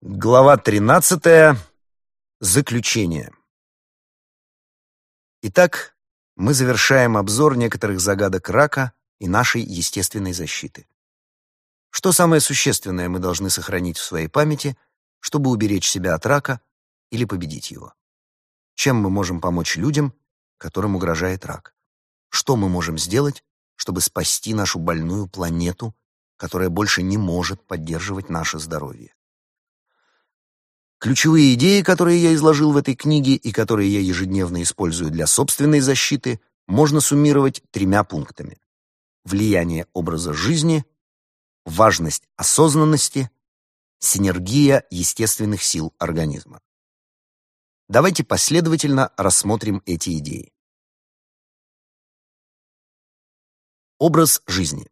Глава 13. Заключение. Итак, мы завершаем обзор некоторых загадок рака и нашей естественной защиты. Что самое существенное мы должны сохранить в своей памяти, чтобы уберечь себя от рака или победить его? Чем мы можем помочь людям, которым угрожает рак? Что мы можем сделать, чтобы спасти нашу больную планету, которая больше не может поддерживать наше здоровье? Ключевые идеи, которые я изложил в этой книге и которые я ежедневно использую для собственной защиты, можно суммировать тремя пунктами. Влияние образа жизни, важность осознанности, синергия естественных сил организма. Давайте последовательно рассмотрим эти идеи. Образ жизни.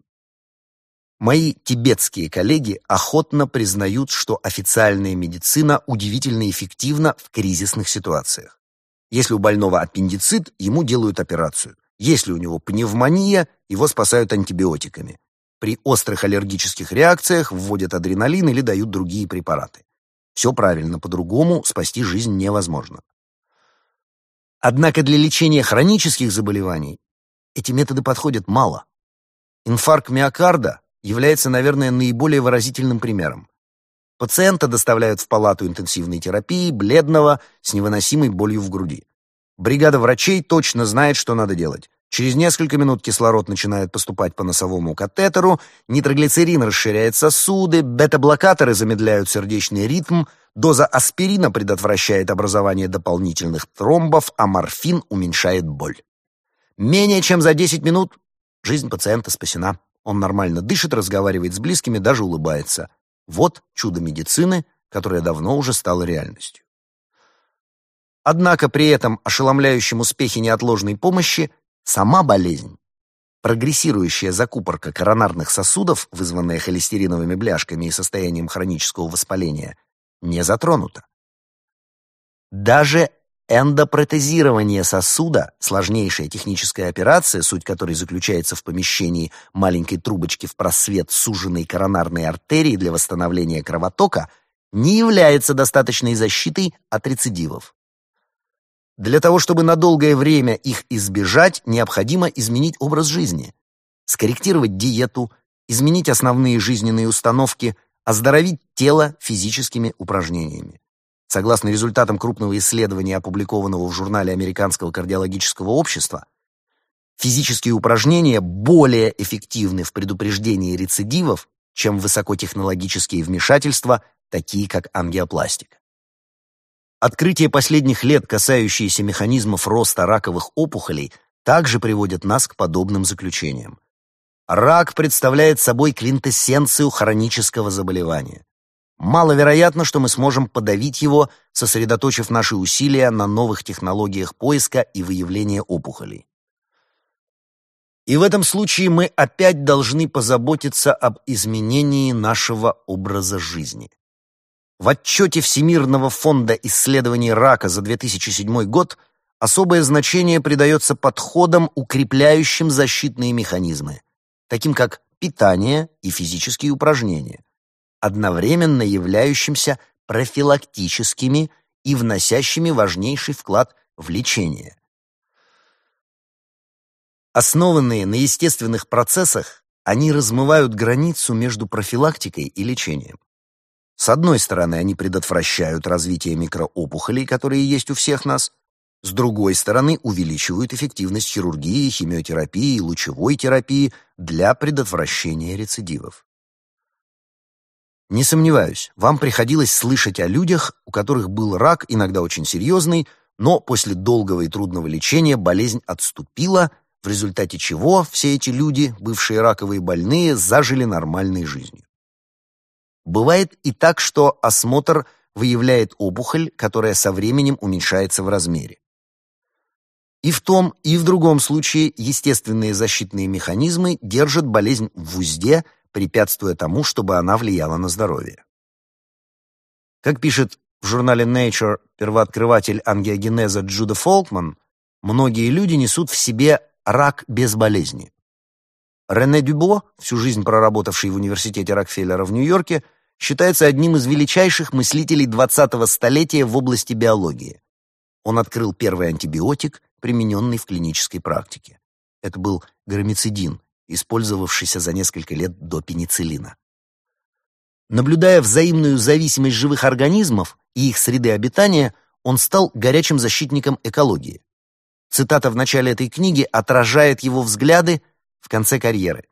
Мои тибетские коллеги охотно признают, что официальная медицина удивительно эффективна в кризисных ситуациях. Если у больного аппендицит, ему делают операцию. Если у него пневмония, его спасают антибиотиками. При острых аллергических реакциях вводят адреналин или дают другие препараты. Все правильно, по-другому спасти жизнь невозможно. Однако для лечения хронических заболеваний эти методы подходят мало. Инфаркт миокарда является, наверное, наиболее выразительным примером. Пациента доставляют в палату интенсивной терапии, бледного, с невыносимой болью в груди. Бригада врачей точно знает, что надо делать. Через несколько минут кислород начинает поступать по носовому катетеру, нитроглицерин расширяет сосуды, бета-блокаторы замедляют сердечный ритм, доза аспирина предотвращает образование дополнительных тромбов, а морфин уменьшает боль. Менее чем за 10 минут жизнь пациента спасена. Он нормально дышит, разговаривает с близкими, даже улыбается. Вот чудо медицины, которое давно уже стало реальностью. Однако при этом ошеломляющем успехе неотложной помощи сама болезнь, прогрессирующая закупорка коронарных сосудов, вызванная холестериновыми бляшками и состоянием хронического воспаления, не затронута. Даже Эндопротезирование сосуда – сложнейшая техническая операция, суть которой заключается в помещении маленькой трубочки в просвет суженной коронарной артерии для восстановления кровотока, не является достаточной защитой от рецидивов. Для того, чтобы на долгое время их избежать, необходимо изменить образ жизни, скорректировать диету, изменить основные жизненные установки, оздоровить тело физическими упражнениями. Согласно результатам крупного исследования, опубликованного в журнале Американского кардиологического общества, физические упражнения более эффективны в предупреждении рецидивов, чем высокотехнологические вмешательства, такие как ангиопластика. Открытия последних лет, касающиеся механизмов роста раковых опухолей, также приводят нас к подобным заключениям. Рак представляет собой квинтэссенцию хронического заболевания. Маловероятно, что мы сможем подавить его, сосредоточив наши усилия на новых технологиях поиска и выявления опухолей. И в этом случае мы опять должны позаботиться об изменении нашего образа жизни. В отчете Всемирного фонда исследований рака за 2007 год особое значение придается подходам, укрепляющим защитные механизмы, таким как питание и физические упражнения одновременно являющимся профилактическими и вносящими важнейший вклад в лечение. Основанные на естественных процессах, они размывают границу между профилактикой и лечением. С одной стороны, они предотвращают развитие микроопухолей, которые есть у всех нас, с другой стороны, увеличивают эффективность хирургии, химиотерапии и лучевой терапии для предотвращения рецидивов. Не сомневаюсь, вам приходилось слышать о людях, у которых был рак, иногда очень серьезный, но после долгого и трудного лечения болезнь отступила, в результате чего все эти люди, бывшие раковые больные, зажили нормальной жизнью. Бывает и так, что осмотр выявляет опухоль, которая со временем уменьшается в размере. И в том, и в другом случае естественные защитные механизмы держат болезнь в узде препятствуя тому, чтобы она влияла на здоровье. Как пишет в журнале Nature первооткрыватель ангиогенеза Джуда Фолкман, многие люди несут в себе рак без болезни. Рене Дюбо, всю жизнь проработавший в университете Рокфеллера в Нью-Йорке, считается одним из величайших мыслителей 20-го столетия в области биологии. Он открыл первый антибиотик, примененный в клинической практике. Это был громицидин, использовавшийся за несколько лет до пенициллина. Наблюдая взаимную зависимость живых организмов и их среды обитания, он стал горячим защитником экологии. Цитата в начале этой книги отражает его взгляды в конце карьеры.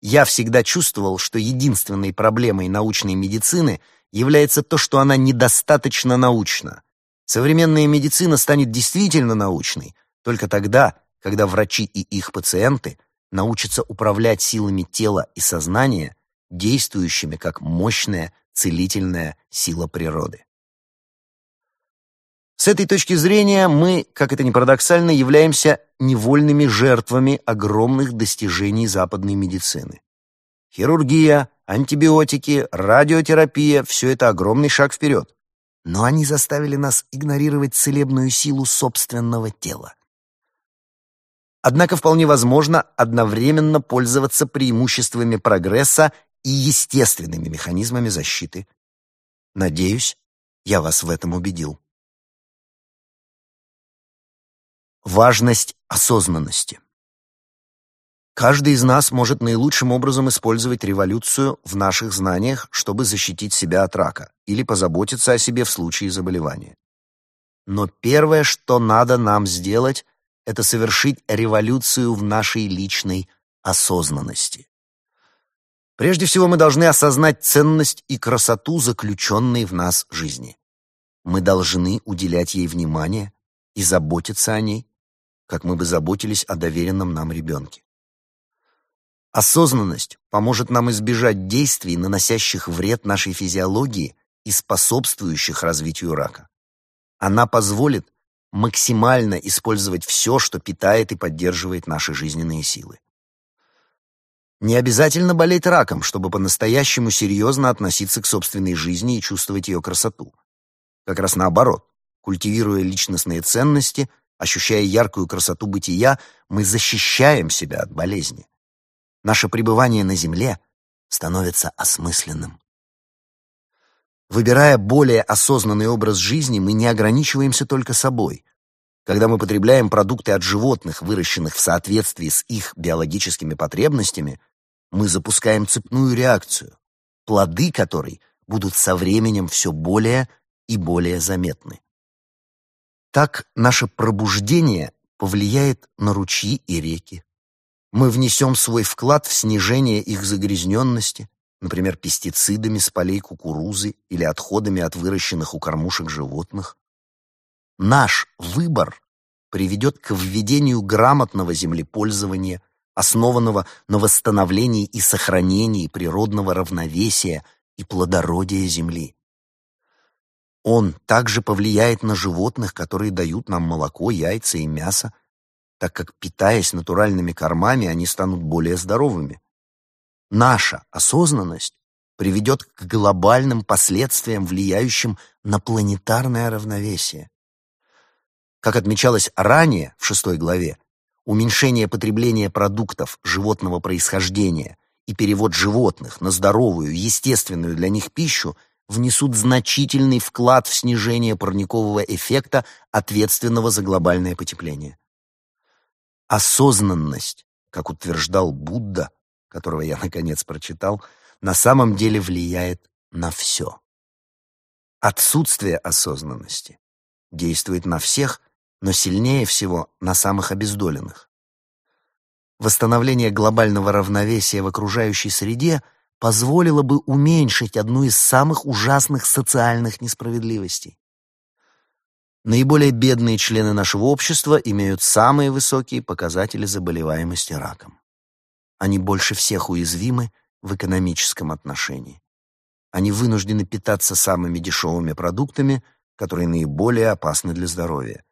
«Я всегда чувствовал, что единственной проблемой научной медицины является то, что она недостаточно научна. Современная медицина станет действительно научной только тогда, когда врачи и их пациенты научатся управлять силами тела и сознания, действующими как мощная целительная сила природы. С этой точки зрения мы, как это ни парадоксально, являемся невольными жертвами огромных достижений западной медицины. Хирургия, антибиотики, радиотерапия – все это огромный шаг вперед. Но они заставили нас игнорировать целебную силу собственного тела. Однако вполне возможно одновременно пользоваться преимуществами прогресса и естественными механизмами защиты. Надеюсь, я вас в этом убедил. Важность осознанности. Каждый из нас может наилучшим образом использовать революцию в наших знаниях, чтобы защитить себя от рака или позаботиться о себе в случае заболевания. Но первое, что надо нам сделать, это совершить революцию в нашей личной осознанности. Прежде всего мы должны осознать ценность и красоту заключенной в нас жизни. Мы должны уделять ей внимание и заботиться о ней, как мы бы заботились о доверенном нам ребенке. Осознанность поможет нам избежать действий, наносящих вред нашей физиологии и способствующих развитию рака. Она позволит максимально использовать все, что питает и поддерживает наши жизненные силы. Не обязательно болеть раком, чтобы по-настоящему серьезно относиться к собственной жизни и чувствовать ее красоту. Как раз наоборот, культивируя личностные ценности – Ощущая яркую красоту бытия, мы защищаем себя от болезни. Наше пребывание на земле становится осмысленным. Выбирая более осознанный образ жизни, мы не ограничиваемся только собой. Когда мы потребляем продукты от животных, выращенных в соответствии с их биологическими потребностями, мы запускаем цепную реакцию, плоды которой будут со временем все более и более заметны. Так наше пробуждение повлияет на ручьи и реки. Мы внесем свой вклад в снижение их загрязненности, например, пестицидами с полей кукурузы или отходами от выращенных у кормушек животных. Наш выбор приведет к введению грамотного землепользования, основанного на восстановлении и сохранении природного равновесия и плодородия земли. Он также повлияет на животных, которые дают нам молоко, яйца и мясо, так как, питаясь натуральными кормами, они станут более здоровыми. Наша осознанность приведет к глобальным последствиям, влияющим на планетарное равновесие. Как отмечалось ранее, в шестой главе, уменьшение потребления продуктов животного происхождения и перевод животных на здоровую, естественную для них пищу – внесут значительный вклад в снижение парникового эффекта, ответственного за глобальное потепление. Осознанность, как утверждал Будда, которого я наконец прочитал, на самом деле влияет на все. Отсутствие осознанности действует на всех, но сильнее всего на самых обездоленных. Восстановление глобального равновесия в окружающей среде – позволило бы уменьшить одну из самых ужасных социальных несправедливостей. Наиболее бедные члены нашего общества имеют самые высокие показатели заболеваемости раком. Они больше всех уязвимы в экономическом отношении. Они вынуждены питаться самыми дешевыми продуктами, которые наиболее опасны для здоровья,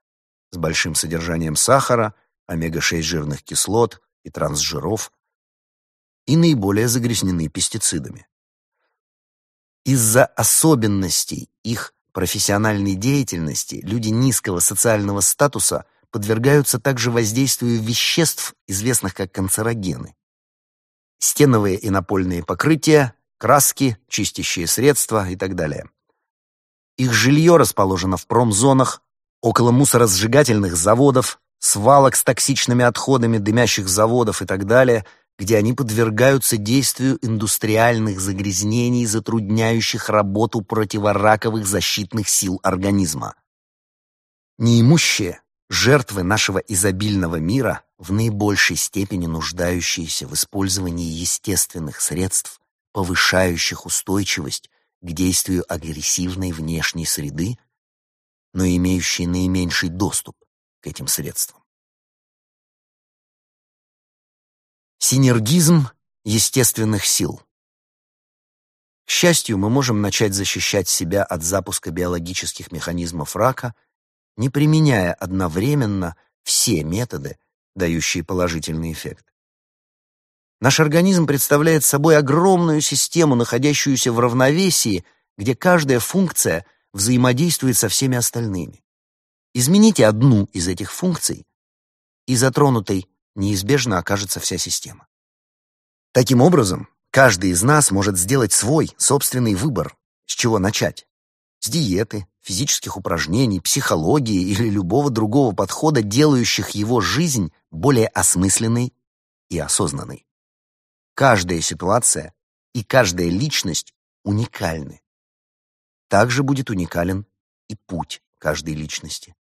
с большим содержанием сахара, омега-6 жирных кислот и трансжиров, и наиболее загрязнены пестицидами. Из-за особенностей их профессиональной деятельности люди низкого социального статуса подвергаются также воздействию веществ, известных как канцерогены. Стеновые и напольные покрытия, краски, чистящие средства и так далее. Их жилье расположено в промзонах, около мусоросжигательных заводов, свалок с токсичными отходами, дымящих заводов и так далее, где они подвергаются действию индустриальных загрязнений, затрудняющих работу противораковых защитных сил организма. Неимущие, жертвы нашего изобильного мира, в наибольшей степени нуждающиеся в использовании естественных средств, повышающих устойчивость к действию агрессивной внешней среды, но имеющие наименьший доступ к этим средствам. Синергизм естественных сил. К счастью, мы можем начать защищать себя от запуска биологических механизмов рака, не применяя одновременно все методы, дающие положительный эффект. Наш организм представляет собой огромную систему, находящуюся в равновесии, где каждая функция взаимодействует со всеми остальными. Измените одну из этих функций, и затронутой неизбежно окажется вся система. Таким образом, каждый из нас может сделать свой собственный выбор, с чего начать. С диеты, физических упражнений, психологии или любого другого подхода, делающих его жизнь более осмысленной и осознанной. Каждая ситуация и каждая личность уникальны. Также будет уникален и путь каждой личности.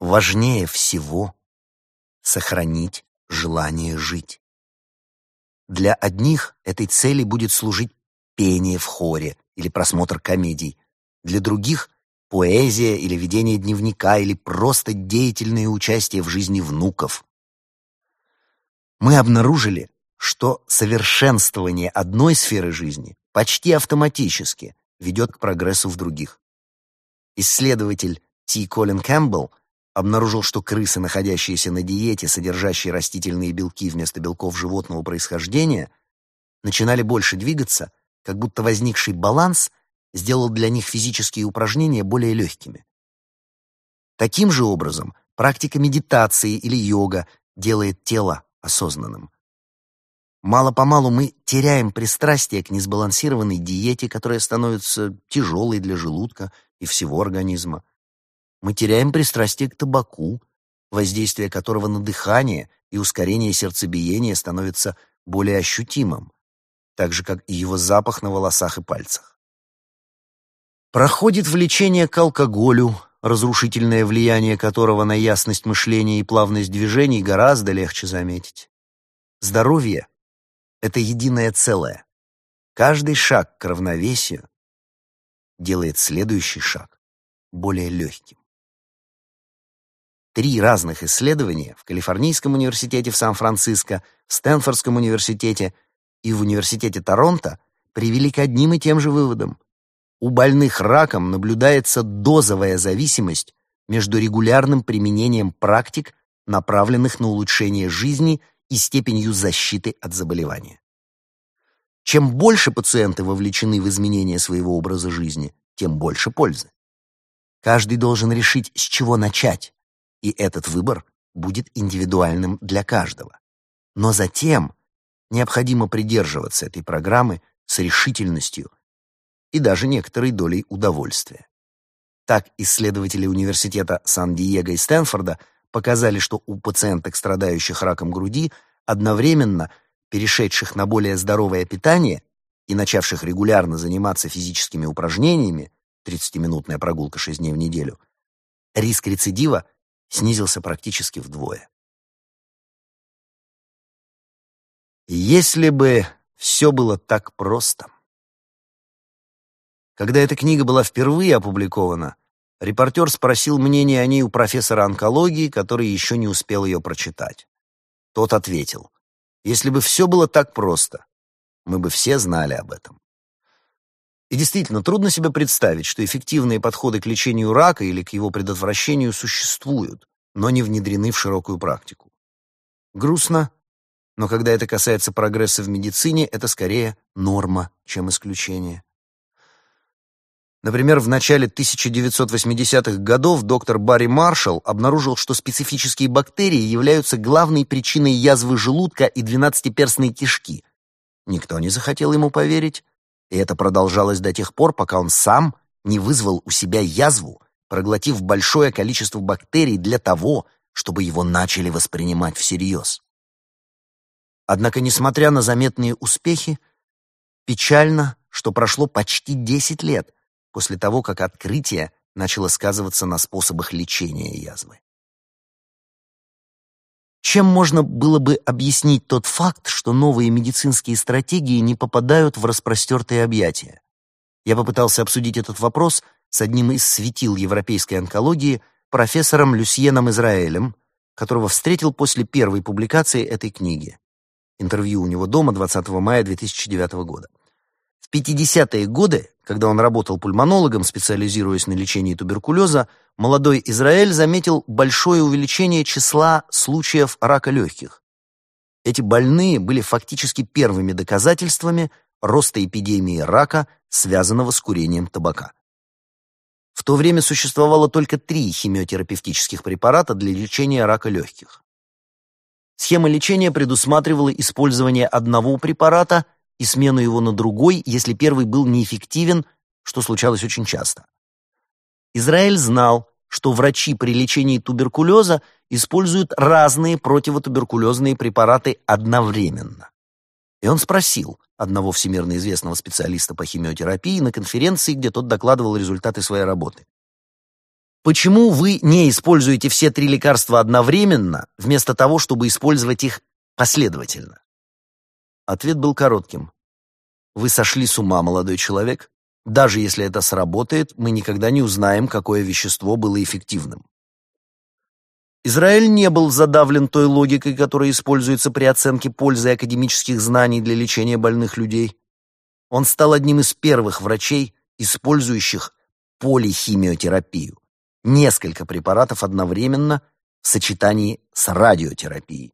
Важнее всего сохранить желание жить. Для одних этой цели будет служить пение в хоре или просмотр комедий, для других — поэзия или ведение дневника или просто деятельное участие в жизни внуков. Мы обнаружили, что совершенствование одной сферы жизни почти автоматически ведет к прогрессу в других. Исследователь Ти Колин Кэмпбелл обнаружил, что крысы, находящиеся на диете, содержащие растительные белки вместо белков животного происхождения, начинали больше двигаться, как будто возникший баланс сделал для них физические упражнения более легкими. Таким же образом, практика медитации или йога делает тело осознанным. Мало-помалу мы теряем пристрастие к несбалансированной диете, которая становится тяжелой для желудка и всего организма. Мы теряем пристрастие к табаку, воздействие которого на дыхание и ускорение сердцебиения становится более ощутимым, так же, как и его запах на волосах и пальцах. Проходит влечение к алкоголю, разрушительное влияние которого на ясность мышления и плавность движений гораздо легче заметить. Здоровье это единое целое. Каждый шаг к равновесию делает следующий шаг более легким. Три разных исследования в Калифорнийском университете в Сан-Франциско, в Стэнфордском университете и в университете Торонто привели к одним и тем же выводам. У больных раком наблюдается дозовая зависимость между регулярным применением практик, направленных на улучшение жизни и степенью защиты от заболевания. Чем больше пациенты вовлечены в изменение своего образа жизни, тем больше пользы. Каждый должен решить, с чего начать, и этот выбор будет индивидуальным для каждого. Но затем необходимо придерживаться этой программы с решительностью и даже некоторой долей удовольствия. Так исследователи университета Сан-Диего и Стэнфорда показали, что у пациенток, страдающих раком груди, одновременно перешедших на более здоровое питание и начавших регулярно заниматься физическими упражнениями, 30-минутная прогулка 6 дней в неделю, риск рецидива снизился практически вдвое. Если бы все было так просто. Когда эта книга была впервые опубликована, Репортер спросил мнение о ней у профессора онкологии, который еще не успел ее прочитать. Тот ответил, «Если бы все было так просто, мы бы все знали об этом». И действительно, трудно себе представить, что эффективные подходы к лечению рака или к его предотвращению существуют, но не внедрены в широкую практику. Грустно, но когда это касается прогресса в медицине, это скорее норма, чем исключение. Например, в начале 1980-х годов доктор Барри Маршалл обнаружил, что специфические бактерии являются главной причиной язвы желудка и двенадцатиперстной кишки. Никто не захотел ему поверить, и это продолжалось до тех пор, пока он сам не вызвал у себя язву, проглотив большое количество бактерий для того, чтобы его начали воспринимать всерьез. Однако, несмотря на заметные успехи, печально, что прошло почти 10 лет после того, как открытие начало сказываться на способах лечения язвы. Чем можно было бы объяснить тот факт, что новые медицинские стратегии не попадают в распростертые объятия? Я попытался обсудить этот вопрос с одним из светил европейской онкологии, профессором Люсьеном Израэлем, которого встретил после первой публикации этой книги. Интервью у него дома 20 мая 2009 года. В 50-е годы, когда он работал пульмонологом, специализируясь на лечении туберкулеза, молодой Израиль заметил большое увеличение числа случаев рака легких. Эти больные были фактически первыми доказательствами роста эпидемии рака, связанного с курением табака. В то время существовало только три химиотерапевтических препарата для лечения рака легких. Схема лечения предусматривала использование одного препарата – и смену его на другой, если первый был неэффективен, что случалось очень часто. Израиль знал, что врачи при лечении туберкулеза используют разные противотуберкулезные препараты одновременно. И он спросил одного всемирно известного специалиста по химиотерапии на конференции, где тот докладывал результаты своей работы. Почему вы не используете все три лекарства одновременно, вместо того, чтобы использовать их последовательно? Ответ был коротким. «Вы сошли с ума, молодой человек. Даже если это сработает, мы никогда не узнаем, какое вещество было эффективным». Израиль не был задавлен той логикой, которая используется при оценке пользы академических знаний для лечения больных людей. Он стал одним из первых врачей, использующих полихимиотерапию. Несколько препаратов одновременно в сочетании с радиотерапией.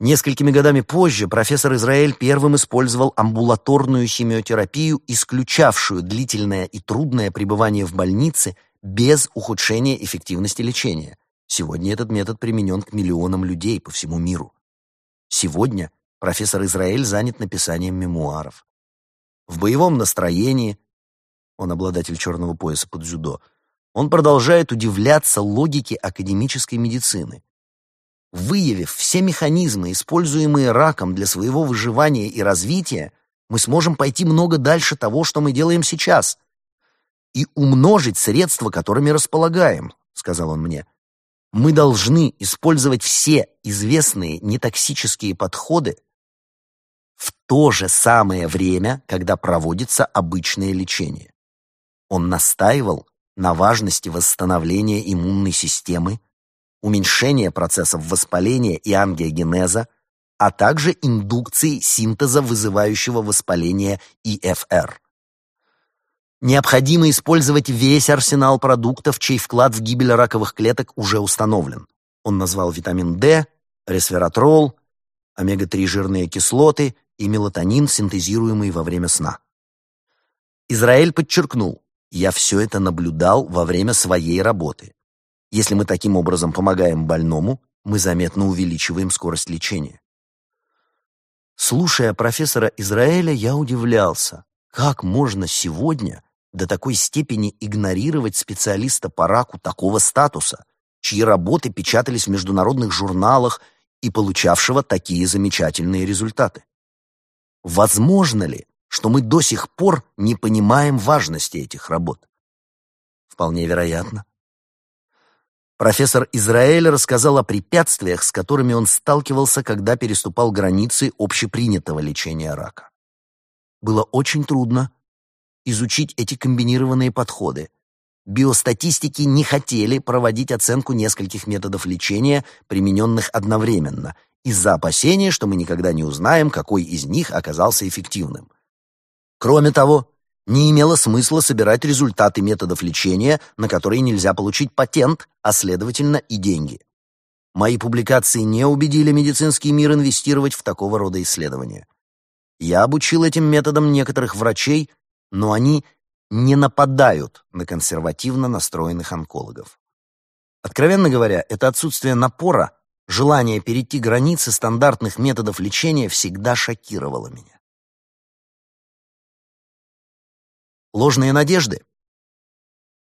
Несколькими годами позже профессор Израиль первым использовал амбулаторную химиотерапию, исключавшую длительное и трудное пребывание в больнице без ухудшения эффективности лечения. Сегодня этот метод применен к миллионам людей по всему миру. Сегодня профессор Израиль занят написанием мемуаров. В боевом настроении, он обладатель черного пояса под дзюдо, он продолжает удивляться логике академической медицины – Выявив все механизмы, используемые раком для своего выживания и развития, мы сможем пойти много дальше того, что мы делаем сейчас, и умножить средства, которыми располагаем, сказал он мне. Мы должны использовать все известные нетоксические подходы в то же самое время, когда проводится обычное лечение. Он настаивал на важности восстановления иммунной системы, уменьшение процессов воспаления и ангиогенеза, а также индукции синтеза вызывающего воспаление ИФР. Необходимо использовать весь арсенал продуктов, чей вклад в гибель раковых клеток уже установлен. Он назвал витамин D, ресвератрол, омега-3 жирные кислоты и мелатонин, синтезируемый во время сна. Израиль подчеркнул, я все это наблюдал во время своей работы. Если мы таким образом помогаем больному, мы заметно увеличиваем скорость лечения. Слушая профессора Израиля, я удивлялся, как можно сегодня до такой степени игнорировать специалиста по раку такого статуса, чьи работы печатались в международных журналах и получавшего такие замечательные результаты. Возможно ли, что мы до сих пор не понимаем важности этих работ? Вполне вероятно. Профессор Израиль рассказал о препятствиях, с которыми он сталкивался, когда переступал границы общепринятого лечения рака. Было очень трудно изучить эти комбинированные подходы. Биостатистики не хотели проводить оценку нескольких методов лечения, примененных одновременно, из-за опасения, что мы никогда не узнаем, какой из них оказался эффективным. Кроме того, не имело смысла собирать результаты методов лечения, на которые нельзя получить патент, а следовательно и деньги. Мои публикации не убедили медицинский мир инвестировать в такого рода исследования. Я обучил этим методам некоторых врачей, но они не нападают на консервативно настроенных онкологов. Откровенно говоря, это отсутствие напора, желание перейти границы стандартных методов лечения всегда шокировало меня. Ложные надежды.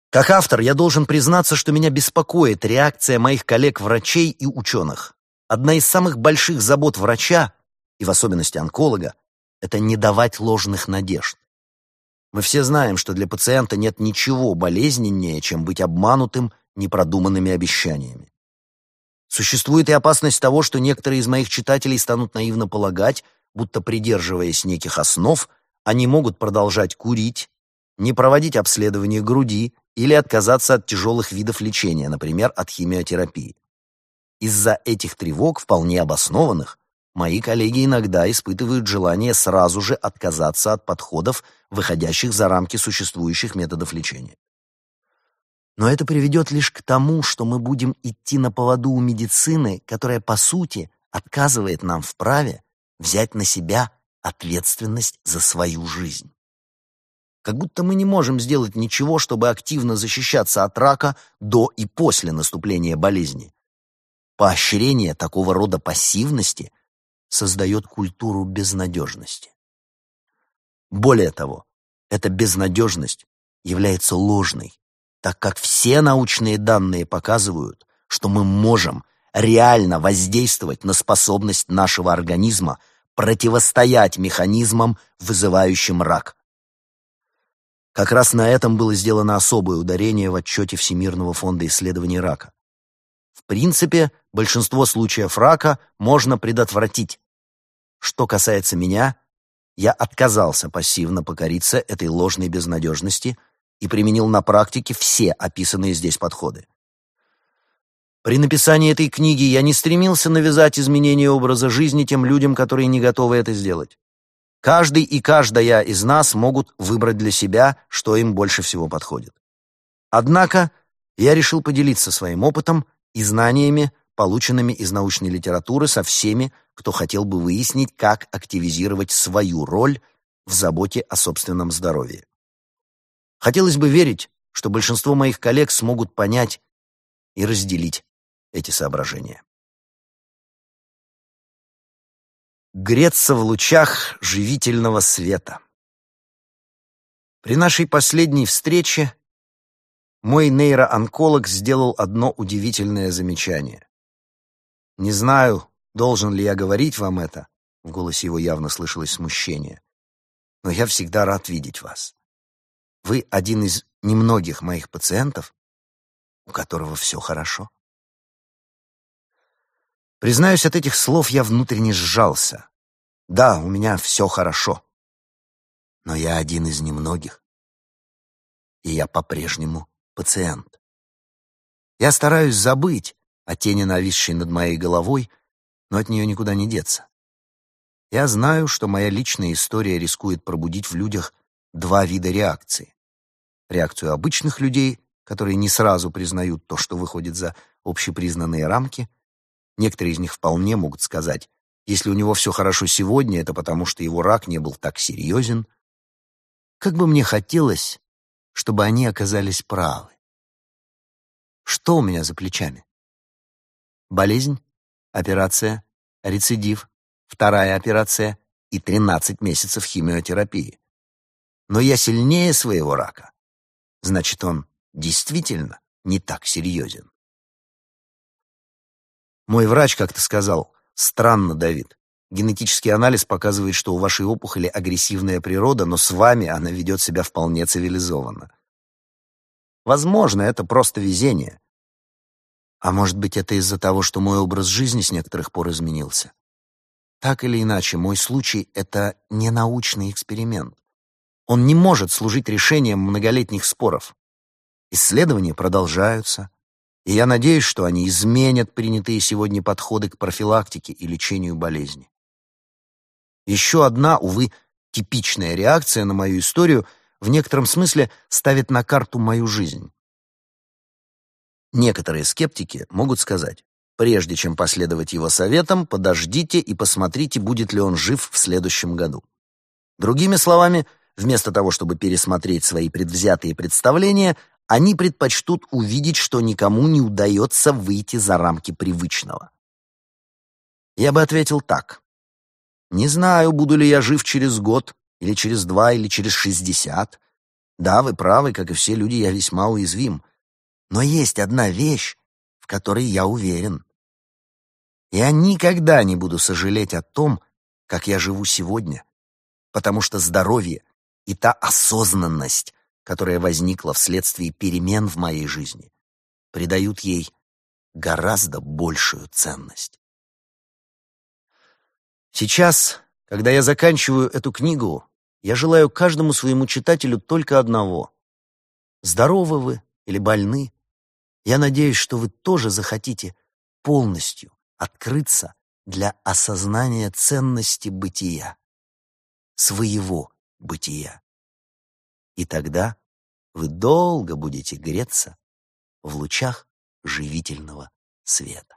Как автор я должен признаться, что меня беспокоит реакция моих коллег-врачей и ученых. Одна из самых больших забот врача, и в особенности онколога, это не давать ложных надежд. Мы все знаем, что для пациента нет ничего болезненнее, чем быть обманутым непродуманными обещаниями. Существует и опасность того, что некоторые из моих читателей станут наивно полагать, будто придерживаясь неких основ, они могут продолжать курить, не проводить обследование груди или отказаться от тяжелых видов лечения, например, от химиотерапии. Из-за этих тревог, вполне обоснованных, мои коллеги иногда испытывают желание сразу же отказаться от подходов, выходящих за рамки существующих методов лечения. Но это приведет лишь к тому, что мы будем идти на поводу у медицины, которая, по сути, отказывает нам в праве взять на себя ответственность за свою жизнь. Как будто мы не можем сделать ничего, чтобы активно защищаться от рака до и после наступления болезни. Поощрение такого рода пассивности создает культуру безнадежности. Более того, эта безнадежность является ложной, так как все научные данные показывают, что мы можем реально воздействовать на способность нашего организма противостоять механизмам, вызывающим рак. Как раз на этом было сделано особое ударение в отчете Всемирного фонда исследований рака. В принципе, большинство случаев рака можно предотвратить. Что касается меня, я отказался пассивно покориться этой ложной безнадежности и применил на практике все описанные здесь подходы. При написании этой книги я не стремился навязать изменение образа жизни тем людям, которые не готовы это сделать. Каждый и каждая из нас могут выбрать для себя, что им больше всего подходит. Однако я решил поделиться своим опытом и знаниями, полученными из научной литературы, со всеми, кто хотел бы выяснить, как активизировать свою роль в заботе о собственном здоровье. Хотелось бы верить, что большинство моих коллег смогут понять и разделить эти соображения. Греться в лучах живительного света. При нашей последней встрече мой нейроонколог сделал одно удивительное замечание. Не знаю, должен ли я говорить вам это, в голосе его явно слышалось смущение, но я всегда рад видеть вас. Вы один из немногих моих пациентов, у которого все хорошо. Признаюсь, от этих слов я внутренне сжался. Да, у меня все хорошо. Но я один из немногих. И я по-прежнему пациент. Я стараюсь забыть о тени, нависшей над моей головой, но от нее никуда не деться. Я знаю, что моя личная история рискует пробудить в людях два вида реакции реакцию обычных людей, которые не сразу признают то, что выходит за общепризнанные рамки. Некоторые из них вполне могут сказать, если у него все хорошо сегодня, это потому, что его рак не был так серьезен. Как бы мне хотелось, чтобы они оказались правы. Что у меня за плечами? Болезнь, операция, рецидив, вторая операция и 13 месяцев химиотерапии. Но я сильнее своего рака значит, он действительно не так серьезен. Мой врач как-то сказал, странно, Давид, генетический анализ показывает, что у вашей опухоли агрессивная природа, но с вами она ведет себя вполне цивилизованно. Возможно, это просто везение. А может быть, это из-за того, что мой образ жизни с некоторых пор изменился. Так или иначе, мой случай — это не научный эксперимент. Он не может служить решением многолетних споров. Исследования продолжаются, и я надеюсь, что они изменят принятые сегодня подходы к профилактике и лечению болезни. Еще одна, увы, типичная реакция на мою историю в некотором смысле ставит на карту мою жизнь. Некоторые скептики могут сказать, прежде чем последовать его советам, подождите и посмотрите, будет ли он жив в следующем году. Другими словами, Вместо того, чтобы пересмотреть свои предвзятые представления, они предпочтут увидеть, что никому не удается выйти за рамки привычного. Я бы ответил так. Не знаю, буду ли я жив через год, или через два, или через шестьдесят. Да, вы правы, как и все люди, я весьма уязвим. Но есть одна вещь, в которой я уверен. Я никогда не буду сожалеть о том, как я живу сегодня, потому что здоровье и та осознанность, которая возникла вследствие перемен в моей жизни, придают ей гораздо большую ценность. Сейчас, когда я заканчиваю эту книгу, я желаю каждому своему читателю только одного. Здоровы вы или больны, я надеюсь, что вы тоже захотите полностью открыться для осознания ценности бытия, своего бытия. И тогда вы долго будете греться в лучах живительного света.